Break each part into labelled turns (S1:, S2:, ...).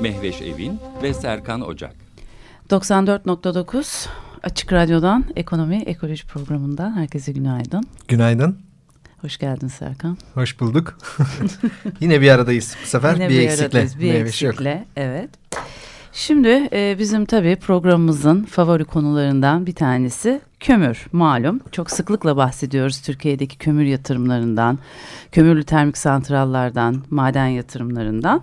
S1: Mehveş Evin ve Serkan Ocak.
S2: 94.9 Açık Radyo'dan Ekonomi Ekoloji programından herkese günaydın.
S3: Günaydın.
S2: Hoş geldin Serkan.
S3: Hoş bulduk. Yine bir aradayız bu sefer.
S2: Yine
S3: bir,
S2: bir
S3: eksikle.
S2: aradayız. Bir
S3: Meyveş
S2: eksikle.
S3: Yok.
S2: Evet. Şimdi e, bizim tabii programımızın favori konularından bir tanesi kömür malum. Çok sıklıkla bahsediyoruz Türkiye'deki kömür yatırımlarından, kömürlü termik santrallardan, maden yatırımlarından.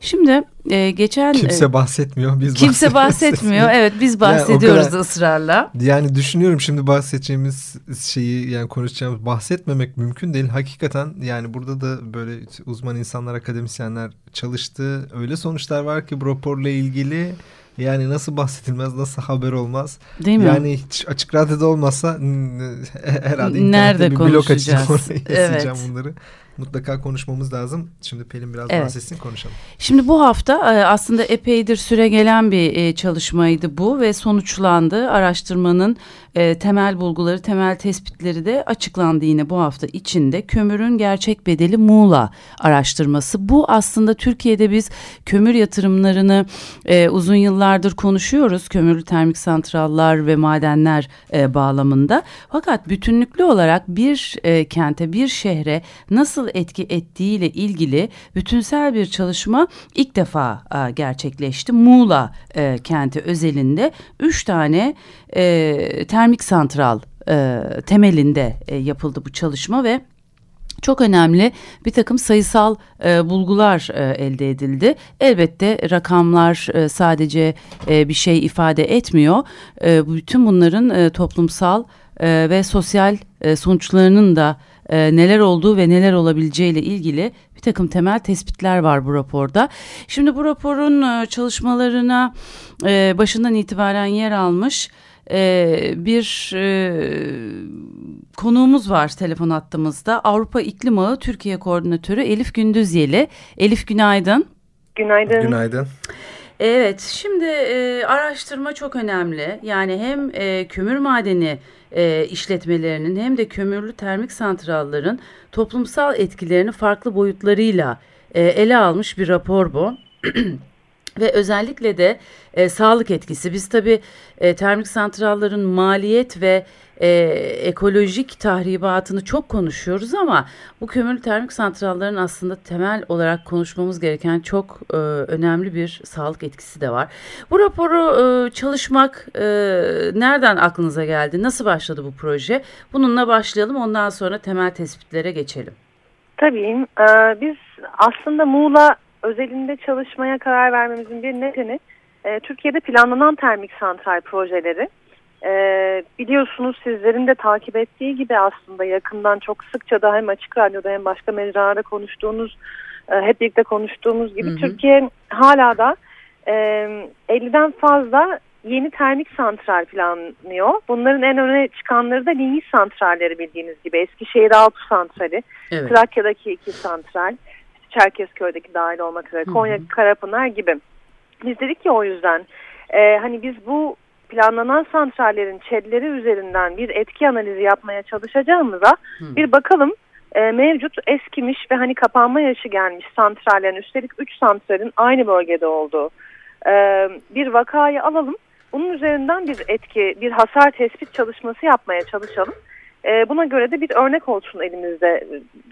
S2: Şimdi e, geçen...
S3: Kimse
S2: e,
S3: bahsetmiyor. Biz
S2: Kimse bahsetmiyor. Evet biz bahsediyoruz kadar, ısrarla.
S3: Yani düşünüyorum şimdi bahsedeceğimiz şeyi yani konuşacağımız bahsetmemek mümkün değil. Hakikaten yani burada da böyle uzman insanlar, akademisyenler çalıştı. Öyle sonuçlar var ki bu raporla ilgili yani nasıl bahsedilmez, nasıl haber olmaz.
S2: Değil mi?
S3: Yani hiç açık radyoda olmasa herhalde
S2: Nerede
S3: bir blok açacağım
S2: oraya
S3: evet. bunları mutlaka konuşmamız lazım. Şimdi Pelin biraz evet. bahsetsin konuşalım.
S2: Şimdi bu hafta e, aslında epeydir süre gelen bir e, çalışmaydı bu ve sonuçlandı. Araştırmanın e, temel bulguları, temel tespitleri de açıklandı yine bu hafta içinde. Kömürün gerçek bedeli Muğla araştırması. Bu aslında Türkiye'de biz kömür yatırımlarını uzun yıllardır konuşuyoruz. Kömürlü termik santrallar ve madenler bağlamında. Fakat bütünlüklü olarak bir kente, bir şehre nasıl etki ettiğiyle ilgili bütünsel bir çalışma ilk defa e, gerçekleşti. Muğla e, kenti özelinde üç tane e, termik santral e, temelinde e, yapıldı bu çalışma ve çok önemli bir takım sayısal e, bulgular e, elde edildi. Elbette rakamlar e, sadece e, bir şey ifade etmiyor. E, bütün bunların e, toplumsal e, ve sosyal e, sonuçlarının da e, neler olduğu ve neler olabileceği ile ilgili bir takım temel tespitler var bu raporda. Şimdi bu raporun e, çalışmalarına e, başından itibaren yer almış e, bir e, konuğumuz var telefon attığımızda. Avrupa İklim Ağı Türkiye Koordinatörü Elif Gündüzyeli. Elif günaydın.
S4: Günaydın.
S3: Günaydın.
S2: Evet, şimdi e, araştırma çok önemli. Yani hem e, kömür madeni e, işletmelerinin hem de kömürlü termik santrallerin toplumsal etkilerini farklı boyutlarıyla e, ele almış bir rapor bu. Ve özellikle de e, sağlık etkisi. Biz tabii e, termik santrallerin maliyet ve e, ekolojik tahribatını çok konuşuyoruz ama bu kömürlü termik santrallerin aslında temel olarak konuşmamız gereken çok e, önemli bir sağlık etkisi de var. Bu raporu e, çalışmak e, nereden aklınıza geldi? Nasıl başladı bu proje? Bununla başlayalım ondan sonra temel tespitlere geçelim.
S4: Tabii. E, biz aslında Muğla özelinde çalışmaya karar vermemizin bir nedeni e, Türkiye'de planlanan termik santral projeleri. E, biliyorsunuz sizlerin de takip ettiği gibi aslında yakından çok sıkça da hem açık radyoda hem başka mecralarda konuştuğunuz, e, hep birlikte konuştuğumuz gibi hı hı. Türkiye hala da e, 50'den fazla yeni termik santral planlıyor. Bunların en öne çıkanları da linyit santralleri bildiğiniz gibi. Eskişehir Altu Santrali, evet. Trakya'daki iki santral. Çerkezköy'deki dahil olmak üzere Konya, hı hı. Karapınar gibi. Biz dedik ki o yüzden e, hani biz bu planlanan santrallerin çedleri üzerinden bir etki analizi yapmaya çalışacağımıza hı. bir bakalım e, mevcut eskimiş ve hani kapanma yaşı gelmiş santrallerin üstelik 3 santralin aynı bölgede olduğu e, bir vakayı alalım. Bunun üzerinden bir etki, bir hasar tespit çalışması yapmaya çalışalım. E, buna göre de bir örnek olsun elimizde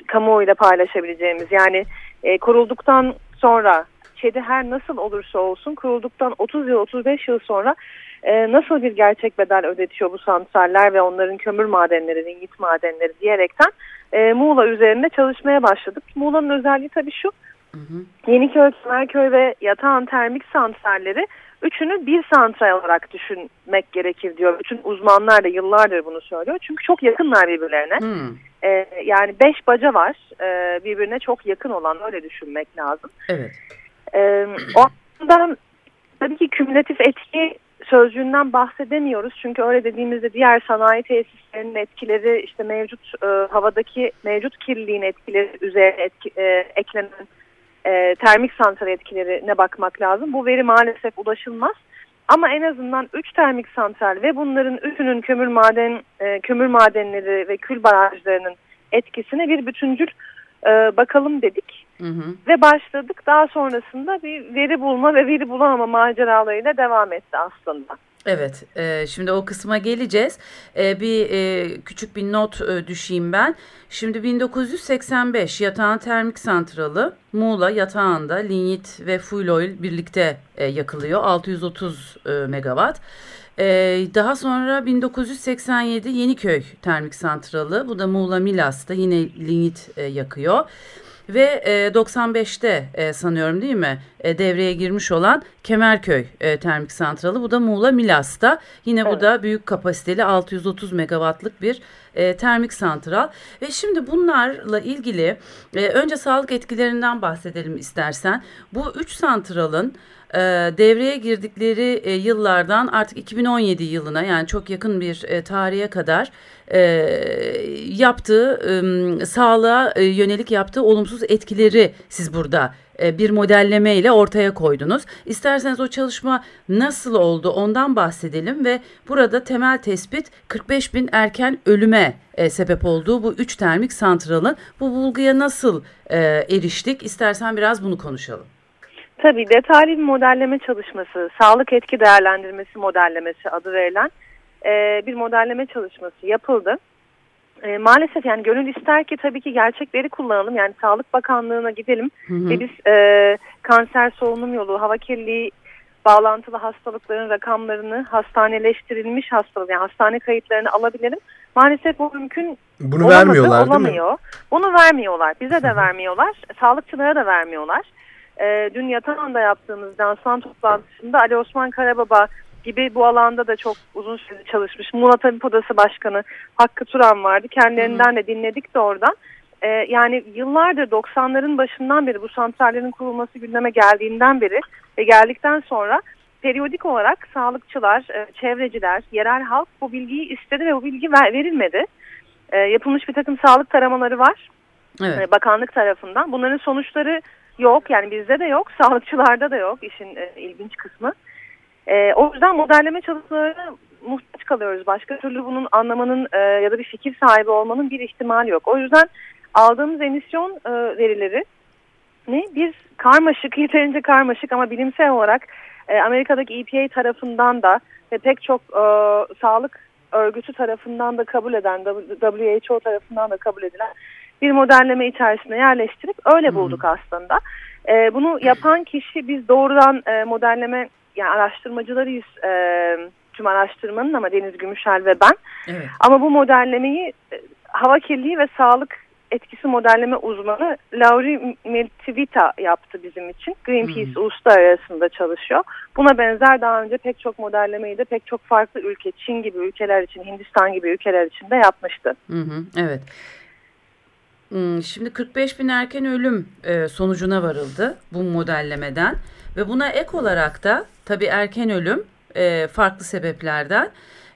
S4: kamuoyuyla paylaşabileceğimiz. Yani e, kurulduktan sonra ÇED'i her nasıl olursa olsun kurulduktan 30 yıl 35 yıl sonra e, nasıl bir gerçek bedel ödetiyor bu santraller ve onların kömür madenleri, ringit madenleri diyerekten e, Muğla üzerinde çalışmaya başladık. Muğla'nın özelliği tabii şu, hı hı. Yeniköy, Kemerköy ve Yatağan termik santralleri üçünü bir santral olarak düşünmek gerekir diyor. Bütün uzmanlar da yıllardır bunu söylüyor. Çünkü çok yakınlar birbirlerine. Hmm. Ee, yani beş baca var. Ee, birbirine çok yakın olan öyle düşünmek lazım.
S2: Evet.
S4: Ee, o aslında tabii ki kümülatif etki sözcüğünden bahsedemiyoruz. Çünkü öyle dediğimizde diğer sanayi tesislerinin etkileri işte mevcut e, havadaki mevcut kirliliğin etkileri üzerine etki, e, eklenen e, termik santral etkilerine bakmak lazım. Bu veri maalesef ulaşılmaz. Ama en azından 3 termik santral ve bunların üçünün kömür maden e, kömür madenleri ve kül barajlarının etkisine bir bütüncül e, bakalım dedik. Hı hı. Ve başladık. Daha sonrasında bir veri bulma ve veri bulamama maceralarıyla devam etti aslında.
S2: Evet, e, şimdi o kısma geleceğiz. E, bir e, küçük bir not e, düşeyim ben. Şimdi 1985 yatağın termik santralı Muğla yatağında linyit ve fuel oil birlikte e, yakılıyor. 630 e, megawatt. E, daha sonra 1987 Yeniköy termik santralı. Bu da Muğla Milas'ta yine linyit e, yakıyor. Ve e, 95'te e, sanıyorum değil mi e, devreye girmiş olan Kemerköy e, termik santralı. Bu da Muğla Milas'ta. Yine evet. bu da büyük kapasiteli 630 megawattlık bir e, termik santral. Ve şimdi bunlarla ilgili e, önce sağlık etkilerinden bahsedelim istersen. Bu üç santralın e, devreye girdikleri e, yıllardan artık 2017 yılına yani çok yakın bir e, tarihe kadar e, yaptığı e, sağlığa yönelik yaptığı olumsuz etkileri siz burada e, bir modelleme ile ortaya koydunuz. İsterseniz o çalışma nasıl oldu ondan bahsedelim ve burada temel tespit 45 bin erken ölüme e, sebep olduğu bu üç termik santralın bu bulguya nasıl e, eriştik? İstersen biraz bunu konuşalım.
S4: Tabii detaylı bir modelleme çalışması, sağlık etki değerlendirmesi modellemesi adı verilen e, bir modelleme çalışması yapıldı. E, maalesef yani gönül ister ki tabii ki gerçekleri kullanalım. Yani Sağlık Bakanlığı'na gidelim hı hı. ve biz e, kanser solunum yolu, hava kirliliği bağlantılı hastalıkların rakamlarını hastaneleştirilmiş hastalık yani hastane kayıtlarını alabilelim. Maalesef bu mümkün
S3: Bunu olamadı, vermiyorlar
S4: olamıyor. değil mi? Bunu vermiyorlar. Bize de vermiyorlar. Sağlıkçılara da vermiyorlar. E, dün yatağında yaptığımız dansan toplantısında Ali Osman Karababa gibi bu alanda da çok uzun süre çalışmış. Muğla Tabip Odası Başkanı Hakkı Turan vardı. Kendilerinden de dinledik de oradan. Ee, yani yıllardır 90'ların başından beri bu santrallerin kurulması gündeme geldiğinden beri ve geldikten sonra periyodik olarak sağlıkçılar, e, çevreciler, yerel halk bu bilgiyi istedi ve bu bilgi ver, verilmedi. E, yapılmış bir takım sağlık taramaları var. Evet. E, bakanlık tarafından. Bunların sonuçları yok. Yani bizde de yok. Sağlıkçılarda da yok işin e, ilginç kısmı. E, o yüzden modelleme çalışmalarına muhtaç kalıyoruz. Başka türlü bunun anlamanın e, ya da bir fikir sahibi olmanın bir ihtimali yok. O yüzden aldığımız emisyon e, verileri ne? Biz karmaşık, yeterince karmaşık ama bilimsel olarak e, Amerika'daki EPA tarafından da ve pek çok e, sağlık örgütü tarafından da kabul eden, WHO tarafından da kabul edilen bir modelleme içerisine yerleştirip öyle bulduk hmm. aslında. E, bunu yapan kişi biz doğrudan e, modelleme yani araştırmacılarıyız e, tüm araştırmanın ama Deniz Gümüşel ve ben. Evet. Ama bu modellemeyi e, hava kirliliği ve sağlık etkisi modelleme uzmanı Lauri Meltivita yaptı bizim için. Greenpeace hmm. uluslararasında çalışıyor. Buna benzer daha önce pek çok modellemeyi de pek çok farklı ülke, Çin gibi ülkeler için, Hindistan gibi ülkeler için de yapmıştı.
S2: Hı evet. Hmm, şimdi 45 bin erken ölüm e, sonucuna varıldı bu modellemeden ve buna ek olarak da tabii erken ölüm e, farklı sebeplerden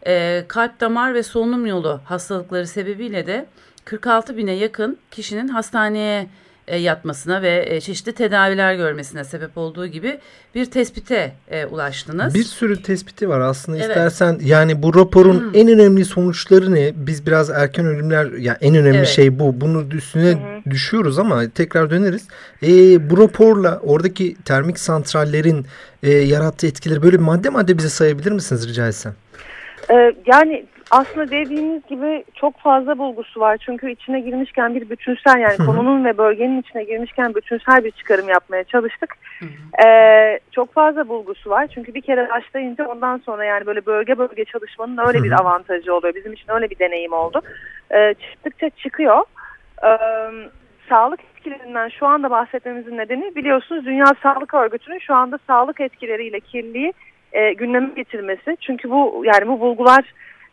S2: e, kalp damar ve solunum yolu hastalıkları sebebiyle de 46 bine yakın kişinin hastaneye e, yatmasına ve e, çeşitli tedaviler görmesine sebep olduğu gibi bir tespite e, ulaştınız.
S3: Bir sürü tespiti var aslında evet. istersen yani bu raporun hmm. en önemli sonuçları ne? Biz biraz erken ölümler ya yani en önemli evet. şey bu. Bunu üstüne hmm. düşüyoruz ama tekrar döneriz. E, bu raporla oradaki termik santrallerin e, yarattığı etkileri böyle madde madde bize sayabilir misiniz rica etsem?
S4: Ee, yani aslında dediğiniz gibi çok fazla bulgusu var. Çünkü içine girmişken bir bütünsel yani konunun ve bölgenin içine girmişken bütünsel bir çıkarım yapmaya çalıştık. Ee, çok fazla bulgusu var. Çünkü bir kere başlayınca ondan sonra yani böyle bölge bölge çalışmanın öyle bir avantajı oluyor. Bizim için öyle bir deneyim oldu. Ee, çıktıkça çıkıyor. Ee, sağlık etkilerinden şu anda bahsetmemizin nedeni biliyorsunuz Dünya Sağlık Örgütü'nün şu anda sağlık etkileriyle kirliliği e, gündeme getirmesi. Çünkü bu yani bu bulgular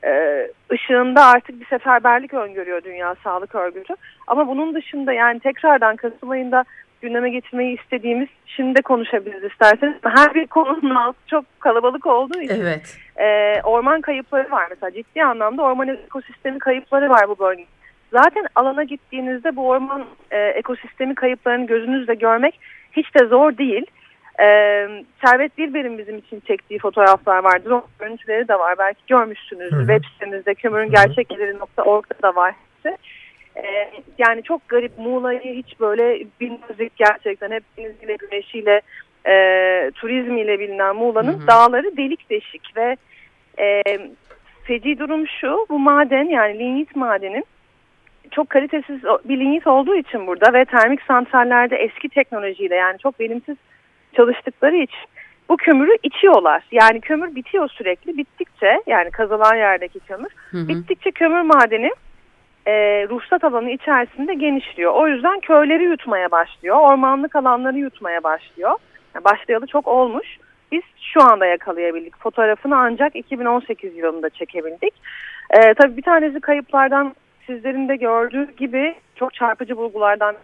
S4: e, ışığında artık bir seferberlik öngörüyor Dünya Sağlık Örgütü. Ama bunun dışında yani tekrardan Kasım ayında gündeme getirmeyi istediğimiz şimdi de konuşabiliriz isterseniz. Her bir konunun altı çok kalabalık olduğu için
S2: Evet.
S4: e, orman kayıpları var mesela ciddi anlamda orman ekosistemi kayıpları var bu bölgede. Zaten alana gittiğinizde bu orman e, ekosistemi kayıplarını gözünüzle görmek hiç de zor değil. E, Servet Dilber'in bizim için çektiği fotoğraflar var. Drone görüntüleri de var. Belki görmüşsünüz. Web sitemizde kömürüngerçekleri.org'da da var. hepsi. E, yani çok garip Muğla'yı hiç böyle bilmezdik gerçekten. Hep deniziyle, güneşiyle, e, turizmiyle bilinen Muğla'nın dağları delik deşik ve e, feci durum şu. Bu maden yani lignit madenin çok kalitesiz bir lignit olduğu için burada ve termik santrallerde eski teknolojiyle yani çok verimsiz çalıştıkları için bu kömürü içiyorlar. Yani kömür bitiyor sürekli. Bittikçe yani kazılan yerdeki kömür
S2: Hı hı.
S4: bittikçe kömür madeni e, ruhsat alanı içerisinde genişliyor. O yüzden köyleri yutmaya başlıyor. Ormanlık alanları yutmaya başlıyor. Yani başlayalı çok olmuş. Biz şu anda yakalayabildik. Fotoğrafını ancak 2018 yılında çekebildik. E, tabii bir tanesi kayıplardan sizlerin de gördüğü gibi çok çarpıcı bulgulardan.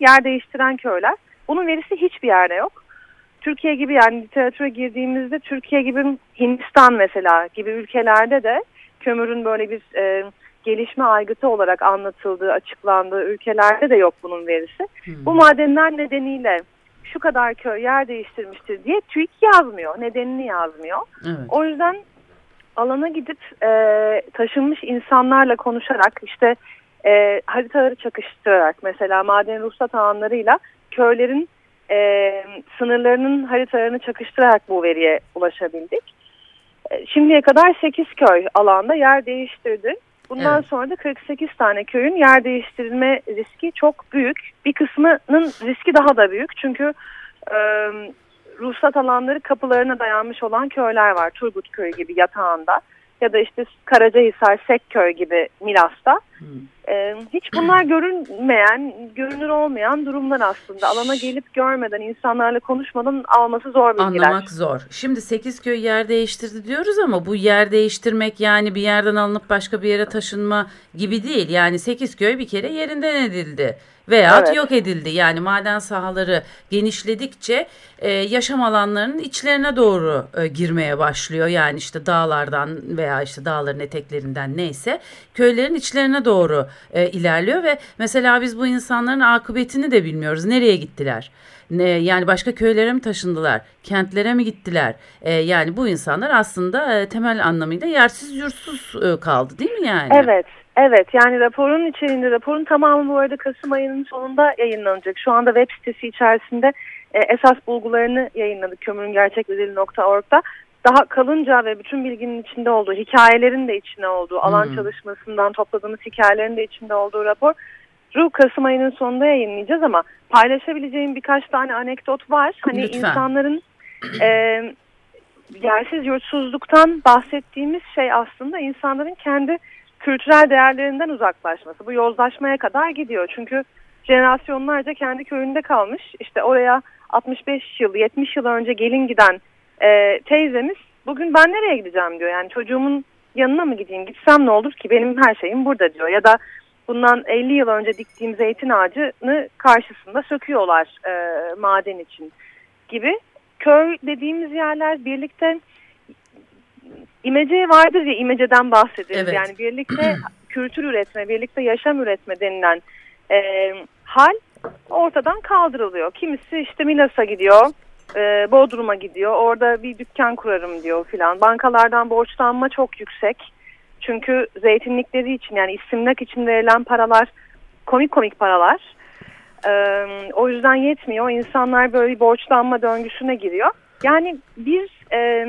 S4: Yer değiştiren köyler. Bunun verisi hiçbir yerde yok. Türkiye gibi yani literatüre girdiğimizde Türkiye gibi Hindistan mesela gibi ülkelerde de kömürün böyle bir e, gelişme aygıtı olarak anlatıldığı, açıklandığı ülkelerde de yok bunun verisi.
S2: Hı.
S4: Bu madenler nedeniyle şu kadar köy yer değiştirmiştir diye TÜİK yazmıyor, nedenini yazmıyor.
S2: Evet.
S4: O yüzden alana gidip e, taşınmış insanlarla konuşarak işte e, haritaları çakıştırarak mesela maden ruhsat alanlarıyla köylerin e, sınırlarının haritalarını çakıştırarak bu veriye ulaşabildik. E, şimdiye kadar 8 köy alanda yer değiştirdi. Bundan
S2: Evet.
S4: sonra da 48 tane köyün yer değiştirilme riski çok büyük. Bir kısmının riski daha da büyük. Çünkü e, ruhsat alanları kapılarına dayanmış olan köyler var. Turgut Köyü gibi yatağında ya da işte Karacahisar, Sekköy gibi Milas'ta.
S2: Hı.
S4: Ee, hiç bunlar görünmeyen, görünür olmayan durumlar aslında. Alana gelip görmeden, insanlarla konuşmadan alması zor bilgiler.
S2: Anlamak zor. Şimdi Sekizköy yer değiştirdi diyoruz ama bu yer değiştirmek yani bir yerden alınıp başka bir yere taşınma gibi değil. Yani Sekizköy bir kere yerinden edildi veya
S4: Evet.
S2: yok edildi. Yani maden sahaları genişledikçe e, yaşam alanlarının içlerine doğru e, girmeye başlıyor. Yani işte dağlardan veya işte dağların eteklerinden neyse köylerin içlerine doğru e, ilerliyor ve mesela biz bu insanların akıbetini de bilmiyoruz. Nereye gittiler? Ne, yani başka köylere mi taşındılar? Kentlere mi gittiler? E, yani bu insanlar aslında e, temel anlamıyla yersiz yursuz e, kaldı değil mi yani?
S4: Evet, evet. Yani raporun içeriğinde, raporun tamamı bu arada Kasım ayının sonunda yayınlanacak. Şu anda web sitesi içerisinde e, esas bulgularını yayınladık kömürüngerçekbedeli.org'da. Daha kalınca ve bütün bilginin içinde olduğu, hikayelerin de içinde olduğu, alan
S2: Hmm.
S4: çalışmasından topladığımız hikayelerin de içinde olduğu rapor Ru Kasım ayının sonunda yayınlayacağız ama paylaşabileceğim birkaç tane anekdot var. Hani
S2: Lütfen.
S4: insanların e, yersiz yurtsuzluktan bahsettiğimiz şey aslında insanların kendi kültürel değerlerinden uzaklaşması. Bu yozlaşmaya kadar gidiyor. Çünkü jenerasyonlarca kendi köyünde kalmış. İşte oraya 65 yıl, 70 yıl önce gelin giden e, teyzemiz bugün ben nereye gideceğim diyor. Yani çocuğumun yanına mı gideyim, gitsem ne olur ki benim her şeyim burada diyor. Ya da bundan 50 yıl önce diktiğim zeytin ağacını karşısında söküyorlar e, maden için gibi. Köy dediğimiz yerler birlikte imece vardır ya imeceden bahsederiz.
S2: Evet.
S4: Yani birlikte kültür üretme, birlikte yaşam üretme denilen e, hal ortadan kaldırılıyor. Kimisi işte Milas'a gidiyor, e, Bodrum'a gidiyor, orada bir dükkan kurarım diyor filan. Bankalardan borçlanma çok yüksek. Çünkü zeytinlikleri için yani istimlak için verilen paralar komik komik paralar. Ee, o yüzden yetmiyor. İnsanlar böyle bir borçlanma döngüsüne giriyor. Yani bir e,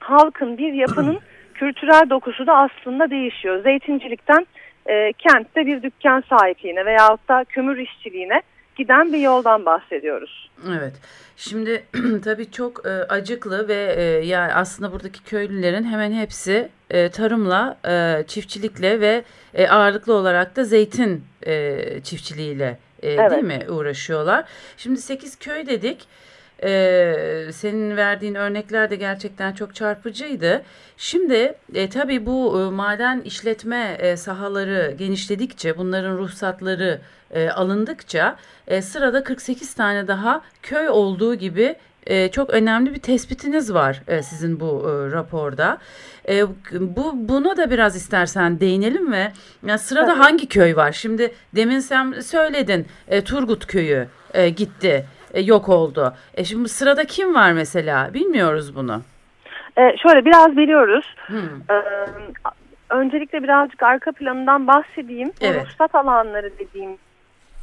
S4: halkın, bir yapının kültürel dokusu da aslında değişiyor. Zeytincilikten e, kentte bir dükkan sahipliğine veyahut da kömür işçiliğine giden bir yoldan bahsediyoruz.
S2: Evet. Şimdi tabii çok e, acıklı ve e, yani aslında buradaki köylülerin hemen hepsi e, tarımla, e, çiftçilikle ve e, ağırlıklı olarak da zeytin e, çiftçiliğiyle e,
S4: Evet.
S2: değil mi uğraşıyorlar. Şimdi 8 köy dedik. E, senin verdiğin örnekler de gerçekten çok çarpıcıydı. Şimdi e, tabii bu e, maden işletme e, sahaları genişledikçe bunların ruhsatları e, alındıkça e, sırada 48 tane daha köy olduğu gibi e, çok önemli bir tespitiniz var e, sizin bu e, raporda. E, bu Buna da biraz istersen değinelim ve yani sırada Tabii. hangi köy var? Şimdi demin sen söyledin e, Turgut köyü e, gitti, e, yok oldu. E şimdi sırada kim var mesela? Bilmiyoruz bunu.
S4: E, şöyle biraz biliyoruz. Hmm. E, öncelikle birazcık arka planından bahsedeyim. Evet. Ruhsat alanları dediğim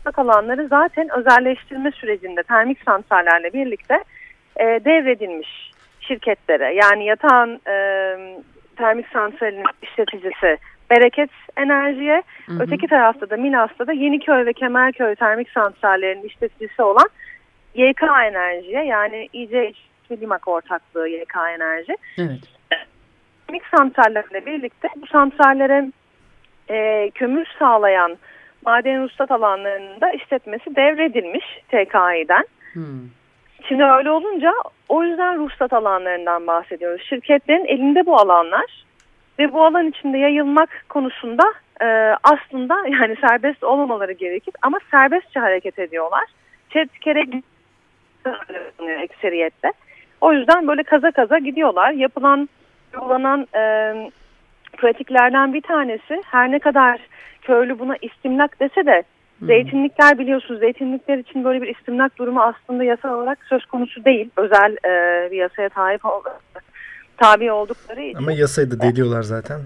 S4: ruhsat alanları zaten özelleştirme sürecinde termik santrallerle birlikte e, devredilmiş şirketlere. Yani yatağın e, termik santralinin işleticisi Bereket Enerji'ye, hı hı. öteki tarafta da Milas'ta da Yeniköy ve Kemerköy termik santrallerinin işleticisi olan YK Enerji'ye yani İC Limak ortaklığı YK Enerji. Evet. Termik santrallerle birlikte bu santrallere e, kömür sağlayan maden ruhsat alanlarında işletmesi devredilmiş TKİ'den. Hmm. Şimdi öyle olunca o yüzden ruhsat alanlarından bahsediyoruz. Şirketlerin elinde bu alanlar ve bu alan içinde yayılmak konusunda e, aslında yani serbest olmamaları gerekir ama serbestçe hareket ediyorlar. Çet kere ekseriyetle. O yüzden böyle kaza kaza gidiyorlar. Yapılan, uygulanan e, pratiklerden bir tanesi her ne kadar köylü buna istimlak dese de Zeytinlikler biliyorsunuz zeytinlikler için böyle bir istimlak durumu aslında yasal olarak söz konusu değil. Özel e, bir yasaya tabi, tabi oldukları için.
S3: Ama yasayı da deliyorlar zaten.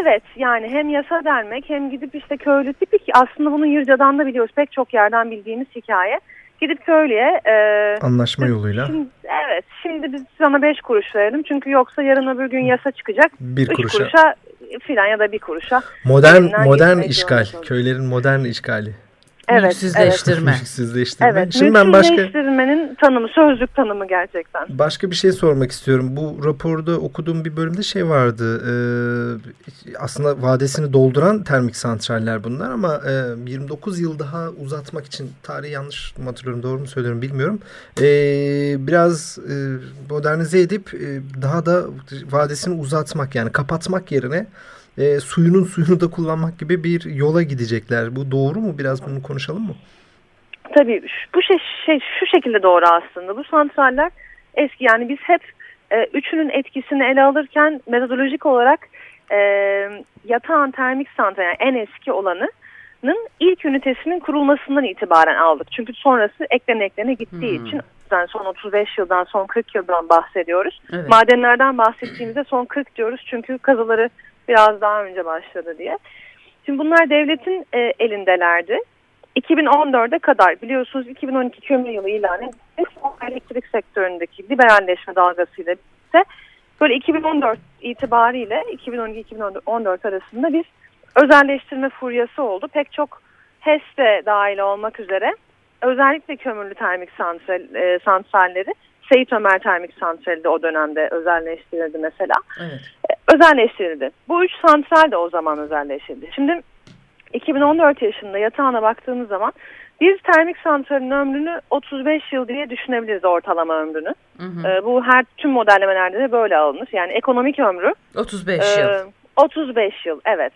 S4: Evet yani hem yasa delmek hem gidip işte köylü tipik aslında bunu Yırca'dan da biliyoruz pek çok yerden bildiğimiz hikaye. Gidip köylüye... E,
S3: Anlaşma yoluyla.
S4: Şimdi, evet şimdi biz sana beş kuruş verelim çünkü yoksa yarın öbür gün yasa çıkacak.
S3: Bir kuruşa.
S4: kuruşa filan ya da bir kuruşa.
S3: Modern modern işgal. Köylerin modern işgali.
S2: Evet, Mülksüzleştirme.
S3: Evet. Mülksüzleştirme.
S4: Evet, Şimdi ben başka tanımı, sözlük tanımı gerçekten.
S3: Başka bir şey sormak istiyorum. Bu raporda okuduğum bir bölümde şey vardı. E, aslında vadesini dolduran termik santraller bunlar ama e, 29 yıl daha uzatmak için tarihi yanlış mı hatırlıyorum, doğru mu söylüyorum bilmiyorum. E, biraz e, modernize edip e, daha da vadesini uzatmak yani kapatmak yerine e, suyunun suyunu da kullanmak gibi bir yola gidecekler. Bu doğru mu? Biraz bunu konuşalım mı?
S4: Tabii bu şey, şey şu şekilde doğru aslında. Bu santraller eski yani biz hep e, üçünün etkisini ele alırken metodolojik olarak e, yatağın termik santral yani en eski olanının ilk ünitesinin kurulmasından itibaren aldık. Çünkü sonrası eklene eklene gittiği hmm. için son 35 yıldan son 40 yıldan bahsediyoruz. Evet. Madenlerden bahsettiğimizde son 40 diyoruz çünkü kazıları biraz daha önce başladı diye. Şimdi bunlar devletin e, elindelerdi. 2014'e kadar biliyorsunuz 2012 kömür yılı ilan edildi. Elektrik sektöründeki liberalleşme dalgasıyla birlikte böyle 2014 itibariyle 2012-2014 arasında bir özelleştirme furyası oldu. Pek çok HES de dahil olmak üzere özellikle kömürlü termik santral, e, santralleri Seyit Ömer Termik Santrali de o dönemde özelleştirildi mesela. Evet. E, özelleştirildi. Bu üç santral de o zaman özelleştirildi. Şimdi 2014 yaşında yatağına baktığımız zaman bir termik santralin ömrünü 35 yıl diye düşünebiliriz ortalama ömrünü. Hı hı. E, bu her tüm modellemelerde de böyle alınır. Yani ekonomik ömrü
S2: 35 e, yıl.
S4: 35 yıl evet.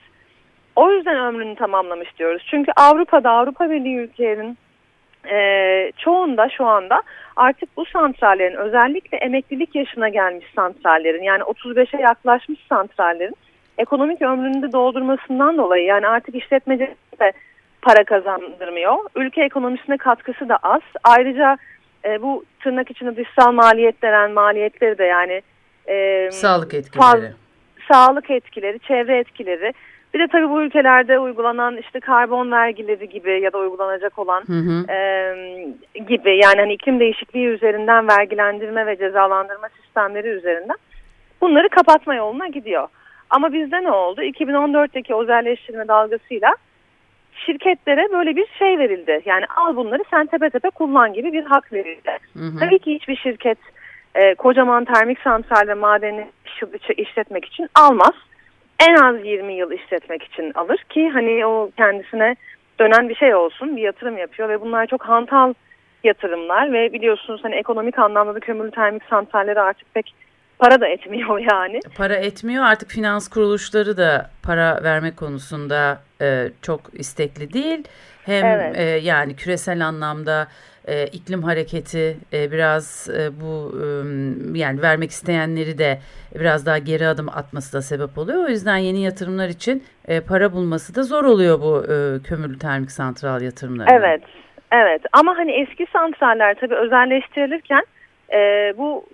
S4: O yüzden ömrünü tamamlamış diyoruz. Çünkü Avrupa'da Avrupa Birliği ülkelerinin e, çoğunda şu anda artık bu santrallerin özellikle emeklilik yaşına gelmiş santrallerin yani 35'e yaklaşmış santrallerin ekonomik ömrünü de doldurmasından dolayı yani artık işletmeci de para kazandırmıyor. Ülke ekonomisine katkısı da az. Ayrıca e, bu tırnak içinde dışsal maliyet denen maliyetleri de yani
S2: e, sağlık etkileri. Faz,
S4: sağlık etkileri, çevre etkileri bir de tabii bu ülkelerde uygulanan işte karbon vergileri gibi ya da uygulanacak olan hı hı. E, gibi yani hani iklim değişikliği üzerinden vergilendirme ve cezalandırma sistemleri üzerinden bunları kapatma yoluna gidiyor. Ama bizde ne oldu? 2014'teki özelleştirme dalgasıyla şirketlere böyle bir şey verildi. Yani al bunları sen tepe tepe kullan gibi bir hak verildi. Hı hı. Tabii ki hiçbir şirket e, kocaman termik santral ve madeni işletmek için almaz en az 20 yıl işletmek için alır ki hani o kendisine dönen bir şey olsun bir yatırım yapıyor ve bunlar çok hantal yatırımlar ve biliyorsunuz hani ekonomik anlamda da kömürlü termik santralleri artık pek para da etmiyor yani.
S2: Para etmiyor artık finans kuruluşları da para verme konusunda e, çok istekli değil. Hem evet. e, yani küresel anlamda e, iklim hareketi e, biraz e, bu e, yani vermek isteyenleri de biraz daha geri adım atması da sebep oluyor. O yüzden yeni yatırımlar için e, para bulması da zor oluyor bu e, kömürlü termik santral yatırımları.
S4: Evet, evet. Ama hani eski santraller tabii özelleştirilirken e, bu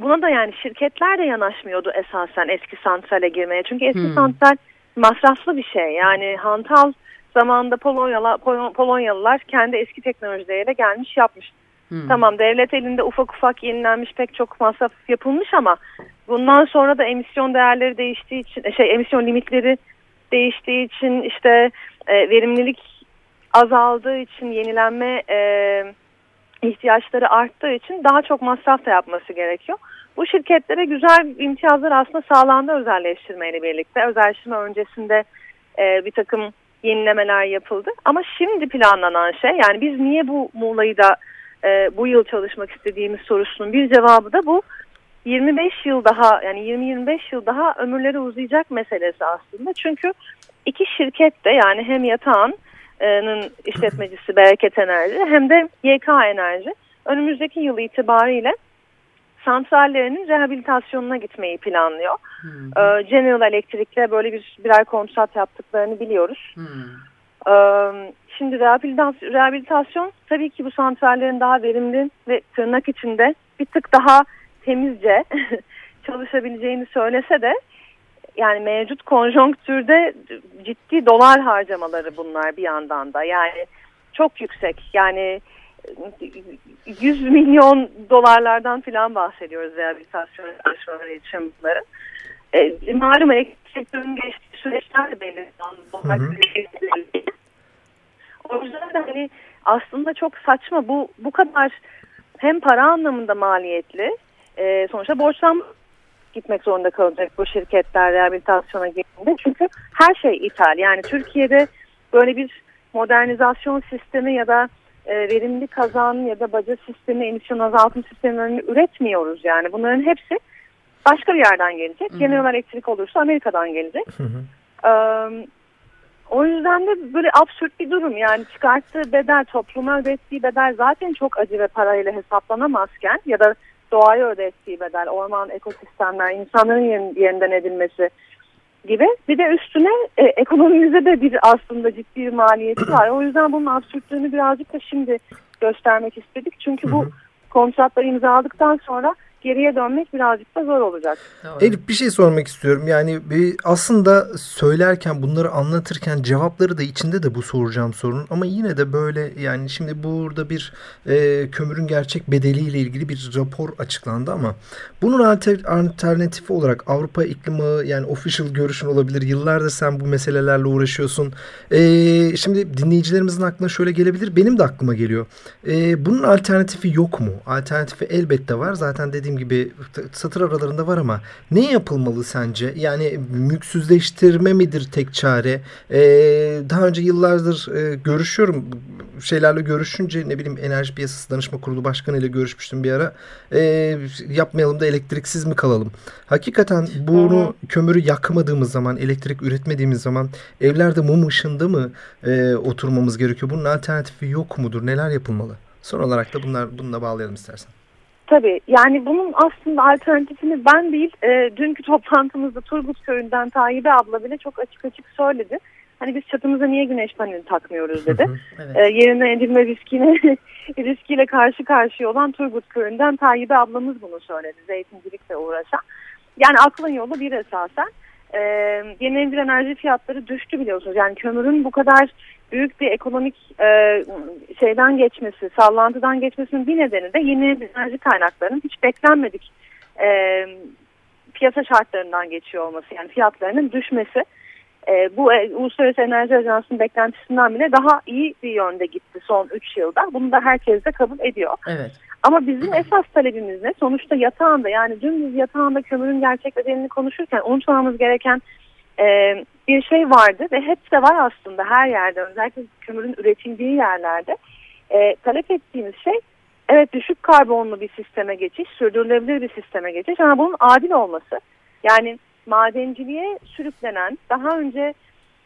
S4: buna da yani şirketler de yanaşmıyordu esasen eski santrale girmeye. Çünkü eski hmm. santral masraflı bir şey. Yani hantal zamanında Polonyalı, Polonyalılar kendi eski teknolojileriyle gelmiş yapmış. Hmm. Tamam devlet elinde ufak ufak yenilenmiş pek çok masraf yapılmış ama bundan sonra da emisyon değerleri değiştiği için şey emisyon limitleri değiştiği için işte e, verimlilik azaldığı için yenilenme e, ihtiyaçları arttığı için daha çok masraf da yapması gerekiyor. Bu şirketlere güzel imtiyazlar aslında sağlandı özelleştirmeyle birlikte. Özelleştirme öncesinde e, bir takım yenilemeler yapıldı. Ama şimdi planlanan şey yani biz niye bu Muğla'yı da e, bu yıl çalışmak istediğimiz sorusunun bir cevabı da bu. 25 yıl daha yani 20-25 yıl daha ömürleri uzayacak meselesi aslında. Çünkü iki şirket de yani hem yatağının işletmecisi Bereket Enerji hem de YK Enerji önümüzdeki yıl itibariyle santrallerinin rehabilitasyonuna gitmeyi planlıyor. Hmm. Ee, General Electric'le böyle bir birer kontrat yaptıklarını biliyoruz. Hmm. Ee, şimdi rehabilitasyon, rehabilitasyon tabii ki bu santrallerin daha verimli ve tırnak içinde bir tık daha temizce çalışabileceğini söylese de yani mevcut konjonktürde ciddi dolar harcamaları bunlar bir yandan da yani çok yüksek yani 100 milyon dolarlardan filan bahsediyoruz rehabilitasyon çalışmaları için bunların. E, malum sektörünün geçtiği süreçler de belli. O yüzden de hani aslında çok saçma bu bu kadar hem para anlamında maliyetli e, sonuçta borçlanma gitmek zorunda kalacak bu şirketler rehabilitasyona girdiğinde. Çünkü her şey ithal. Yani Türkiye'de böyle bir modernizasyon sistemi ya da e, verimli kazan ya da baca sistemi, emisyon azaltım sistemlerini üretmiyoruz yani. Bunların hepsi başka bir yerden gelecek. Hı General Elektrik olursa Amerika'dan gelecek. Hı hı. Ee, o yüzden de böyle absürt bir durum. Yani çıkarttığı bedel, topluma ödettiği bedel zaten çok acı ve parayla hesaplanamazken ya da doğaya ödettiği bedel, orman, ekosistemler, insanların yeniden edilmesi gibi. Bir de üstüne e, ekonomimize de bir aslında ciddi bir maliyeti var. O yüzden bunun absürtlüğünü birazcık da şimdi göstermek istedik. Çünkü bu kontratları imzaladıktan sonra geriye dönmek birazcık da zor olacak.
S3: Elif bir şey sormak istiyorum. Yani bir, aslında söylerken bunları anlatırken cevapları da içinde de bu soracağım sorun. Ama yine de böyle yani şimdi burada bir e, kömürün gerçek bedeliyle ilgili bir rapor açıklandı ama bunun alternatifi olarak Avrupa iklimi yani official görüşün olabilir. Yıllardır sen bu meselelerle uğraşıyorsun. E, şimdi dinleyicilerimizin aklına şöyle gelebilir. Benim de aklıma geliyor. E, bunun alternatifi yok mu? Alternatifi elbette var. Zaten dediğim gibi satır aralarında var ama ne yapılmalı sence? Yani mülksüzleştirme midir tek çare? Ee, daha önce yıllardır e, görüşüyorum şeylerle görüşünce ne bileyim Enerji Piyasası Danışma Kurulu Başkanı ile görüşmüştüm bir ara. Ee, yapmayalım da elektriksiz mi kalalım? Hakikaten bunu kömürü yakmadığımız zaman, elektrik üretmediğimiz zaman evlerde mum ışığında mı e, oturmamız gerekiyor? Bunun alternatifi yok mudur? Neler yapılmalı? Son olarak da bunlar bununla bağlayalım istersen.
S4: Tabii yani bunun aslında alternatifini ben değil e, dünkü toplantımızda Turgut Köyü'nden Tayyip abla bile çok açık açık söyledi. Hani biz çatımıza niye güneş paneli takmıyoruz dedi. evet. e, yerine edilme riskine riskiyle karşı karşıya olan Turgut Köyü'nden Tayyip ablamız bunu söyledi. Zeytincilikle uğraşan. Yani aklın yolu bir esasen. E, yenilenebilir enerji fiyatları düştü biliyorsunuz. Yani kömürün bu kadar büyük bir ekonomik e, şeyden geçmesi, sallantıdan geçmesinin bir nedeni de yeni enerji kaynaklarının hiç beklenmedik e, piyasa şartlarından geçiyor olması. Yani fiyatlarının düşmesi. E, bu e, Uluslararası Enerji Ajansı'nın beklentisinden bile daha iyi bir yönde gitti son 3 yılda. Bunu da herkes de kabul ediyor.
S2: Evet.
S4: Ama bizim esas talebimiz ne? Sonuçta yatağında yani dümdüz yatağında kömürün gerçek bedelini konuşurken unutmamamız gereken e, bir şey vardı ve hep de var aslında her yerde özellikle kömürün üretildiği yerlerde e, talep ettiğimiz şey evet düşük karbonlu bir sisteme geçiş, sürdürülebilir bir sisteme geçiş ama bunun adil olması. Yani madenciliğe sürüklenen daha önce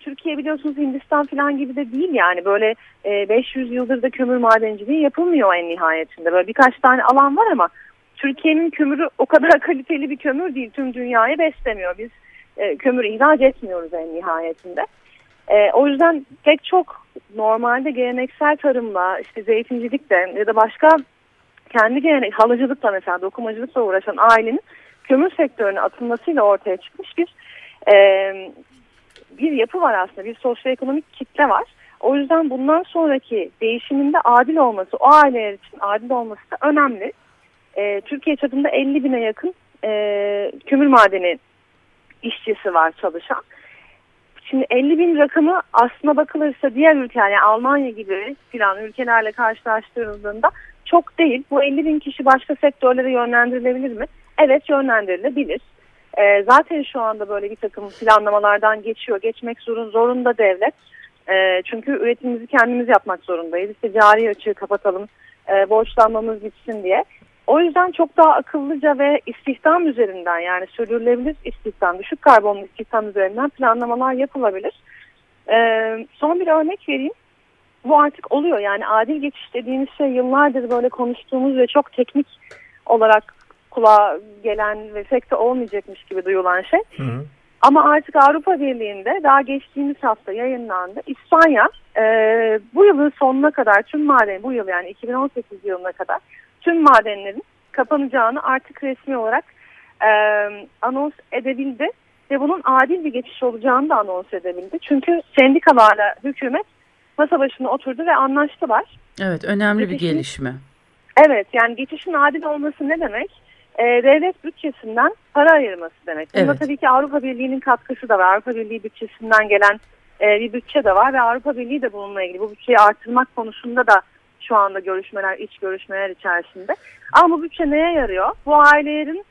S4: Türkiye biliyorsunuz Hindistan falan gibi de değil yani böyle e, 500 yıldır da kömür madenciliği yapılmıyor en nihayetinde. Böyle birkaç tane alan var ama Türkiye'nin kömürü o kadar kaliteli bir kömür değil. Tüm dünyayı beslemiyor. Biz e, kömür ihraç etmiyoruz en nihayetinde. E, o yüzden pek çok normalde geleneksel tarımla işte zeytincilikle ya da başka kendi gelenek halıcılıkla mesela dokumacılıkla uğraşan ailenin kömür sektörüne atılmasıyla ortaya çıkmış bir e, bir yapı var aslında bir sosyoekonomik kitle var. O yüzden bundan sonraki değişiminde adil olması, o aileler için adil olması da önemli. E, Türkiye çapında 50 bine yakın e, kömür madeni işçisi var çalışan. Şimdi 50 bin rakamı aslına bakılırsa diğer ülkeler yani Almanya gibi filan ülkelerle karşılaştırıldığında çok değil. Bu 50 bin kişi başka sektörlere yönlendirilebilir mi? Evet yönlendirilebilir. E, zaten şu anda böyle bir takım planlamalardan geçiyor. Geçmek zorun, zorunda devlet. E, çünkü üretimimizi kendimiz yapmak zorundayız. İşte cari açığı kapatalım, e, borçlanmamız bitsin diye. O yüzden çok daha akıllıca ve istihdam üzerinden yani sürdürülebilir istihdam, düşük karbonlu istihdam üzerinden planlamalar yapılabilir. Ee, son bir örnek vereyim. Bu artık oluyor yani adil geçiş dediğimiz şey yıllardır böyle konuştuğumuz ve çok teknik olarak kulağa gelen ve pek de olmayacakmış gibi duyulan şey. Hı hı. Ama artık Avrupa Birliği'nde daha geçtiğimiz hafta yayınlandı. İspanya e, bu yılın sonuna kadar tüm maden bu yıl yani 2018 yılına kadar tüm madenlerin kapanacağını artık resmi olarak e, anons edebildi. Ve bunun adil bir geçiş olacağını da anons edebildi. Çünkü sendikalarla hükümet masa başına oturdu ve anlaştılar.
S2: Evet önemli Geçişin, bir gelişme.
S4: Evet yani geçişin adil olması ne demek? E, devlet bütçesinden para ayırması demek. Bunda evet. tabii ki Avrupa Birliği'nin katkısı da var. Avrupa Birliği bütçesinden gelen e, bir bütçe de var ve Avrupa Birliği de bununla ilgili bu bütçeyi artırmak konusunda da şu anda görüşmeler, iç görüşmeler içerisinde. Ama bu bütçe neye yarıyor? Bu ailelerin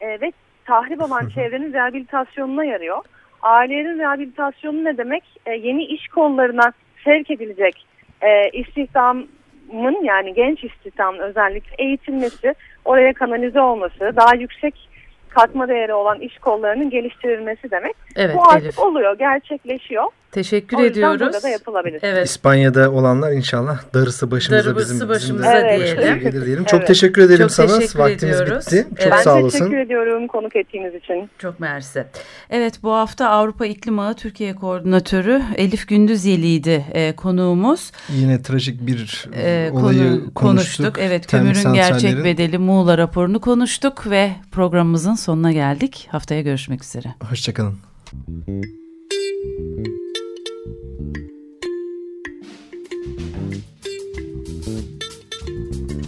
S4: e, ve tahrip olan çevrenin rehabilitasyonuna yarıyor. Ailelerin rehabilitasyonu ne demek? E, yeni iş kollarına sevk edilecek e, istihdamın yani genç istihdamın özellikle eğitilmesi, oraya kanalize olması, daha yüksek katma değeri olan iş kollarının geliştirilmesi demek. Evet, Bu artık Elif. oluyor, gerçekleşiyor.
S2: Teşekkür o ediyoruz.
S4: burada da yapılabilir.
S3: Evet. İspanya'da olanlar inşallah darısı başımıza darısı bizim,
S2: başımıza bizim de
S3: evet. gelir diyelim. Çok evet. teşekkür ederim Çok sana. Teşekkür Vaktimiz ediyoruz. bitti. Çok
S4: evet.
S3: sağ
S4: olasın. Ben teşekkür ediyorum konuk ettiğiniz için.
S2: Çok mersi. Evet bu hafta Avrupa İklim Ağı Türkiye Koordinatörü Elif Gündüz Yeli'ydi e, konuğumuz.
S3: Yine trajik bir e, olayı konu, konuştuk. konuştuk.
S2: Evet kömürün gerçek bedeli Muğla raporunu konuştuk ve programımızın sonuna geldik. Haftaya görüşmek üzere.
S3: Hoşçakalın.